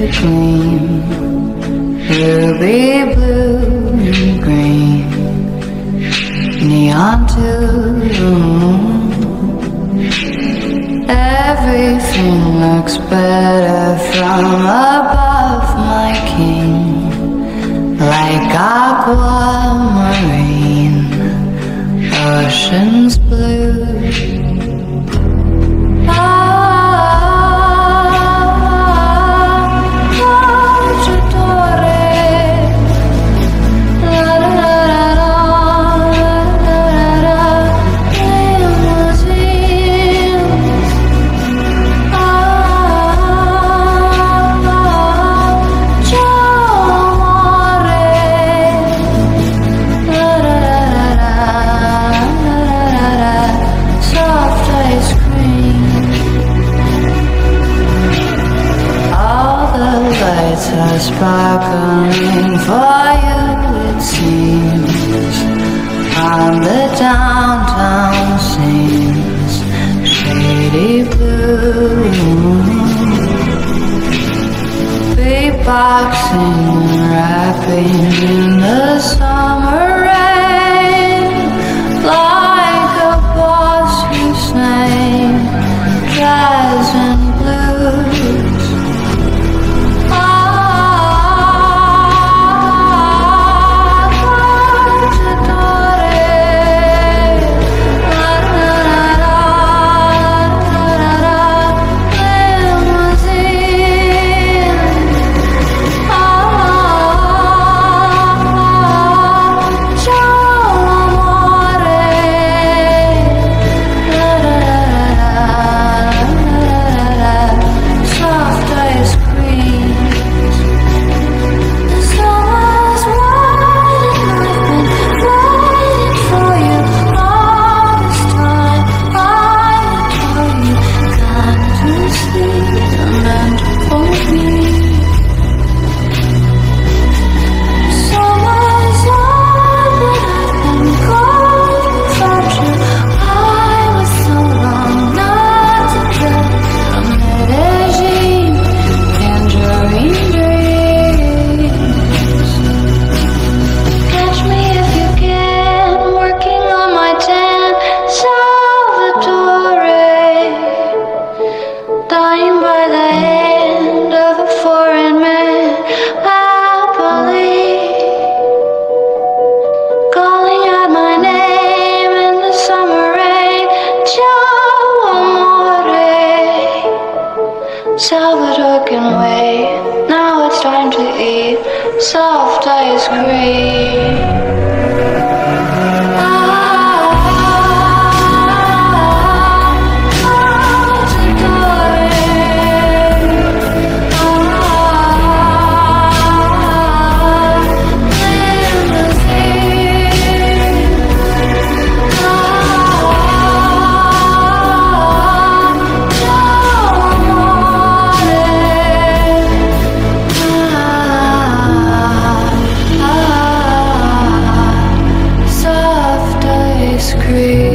a dream. Ruby blue and green. Neon to the moon. Everything looks better from above, my king. Like aquamarine, oceans blue. sparkling you it seems On the downtown scenes Shady blue Beatboxing, rapping in the summer away. Now it's time to eat soft ice cream. me.